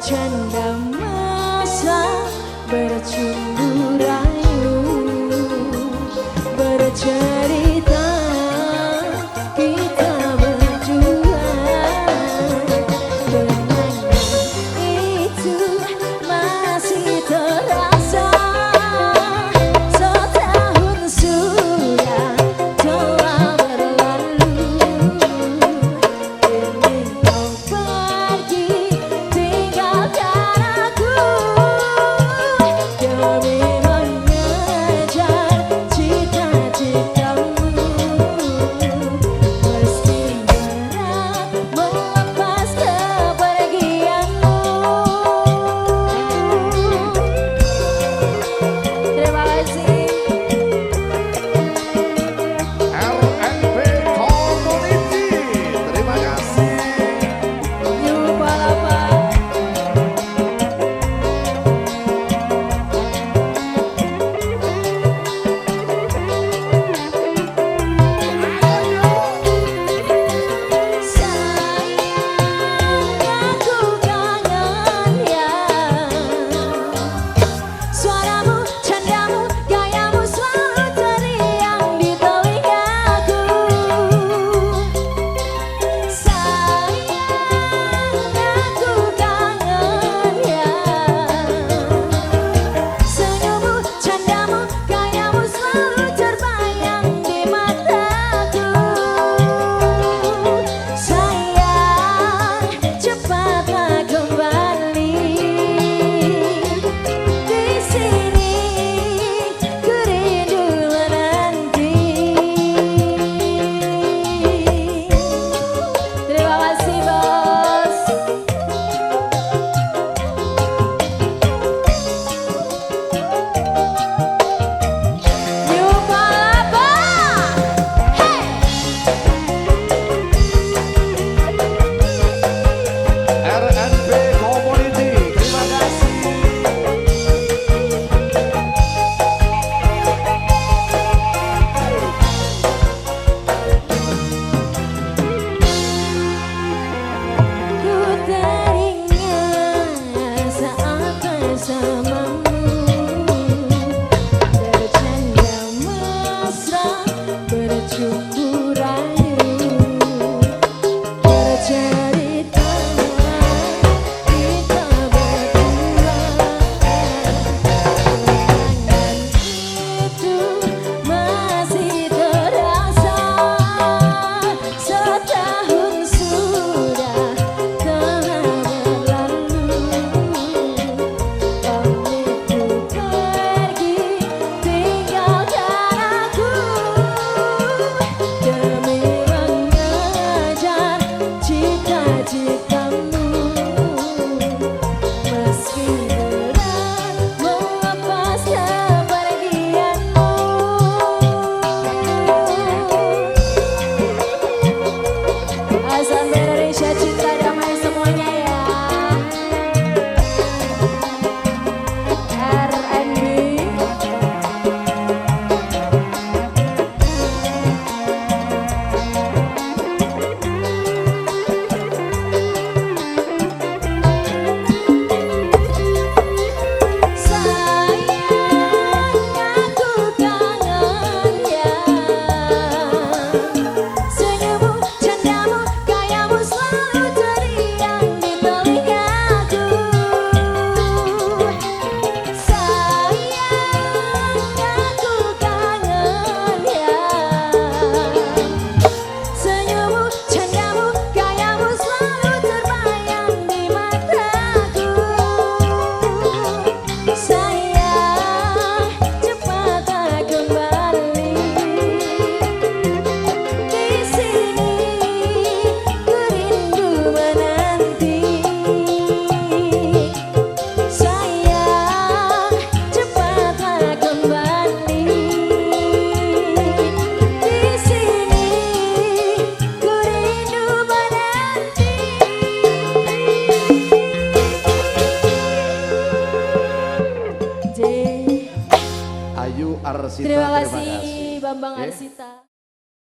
全 at, at Ayu Arsita. Terima kasih Bambang Oke. Arsita.